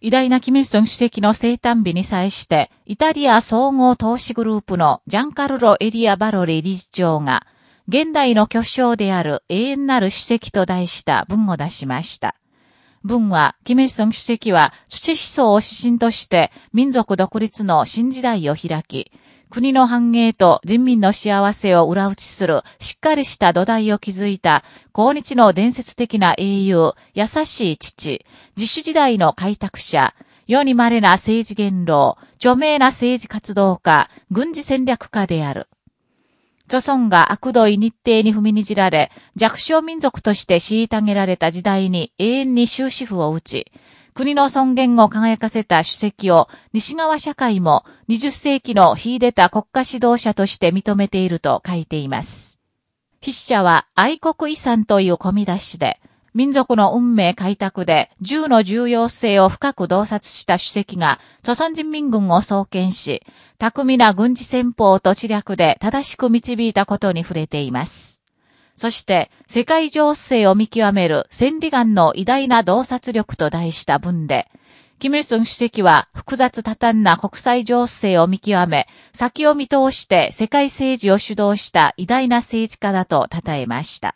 偉大なキミルソン主席の生誕日に際して、イタリア総合投資グループのジャンカルロ・エリア・バロリ理事長が、現代の巨匠である永遠なる史跡と題した文を出しました。文は、キミルソン主席は土思想を指針として民族独立の新時代を開き、国の繁栄と人民の幸せを裏打ちするしっかりした土台を築いた、今日の伝説的な英雄、優しい父、自主時代の開拓者、世に稀な政治言動、著名な政治活動家、軍事戦略家である。著孫が悪どい日程に踏みにじられ、弱小民族として虐げられた時代に永遠に終止符を打ち、国の尊厳を輝かせた主席を西側社会も20世紀の秀でた国家指導者として認めていると書いています。筆者は愛国遺産という込み出しで、民族の運命開拓で銃の重要性を深く洞察した主席が、朝鮮人民軍を創建し、巧みな軍事戦法と知略で正しく導いたことに触れています。そして、世界情勢を見極める千里眼の偉大な洞察力と題した文で、キム・イルソン主席は複雑多端な国際情勢を見極め、先を見通して世界政治を主導した偉大な政治家だと称えました。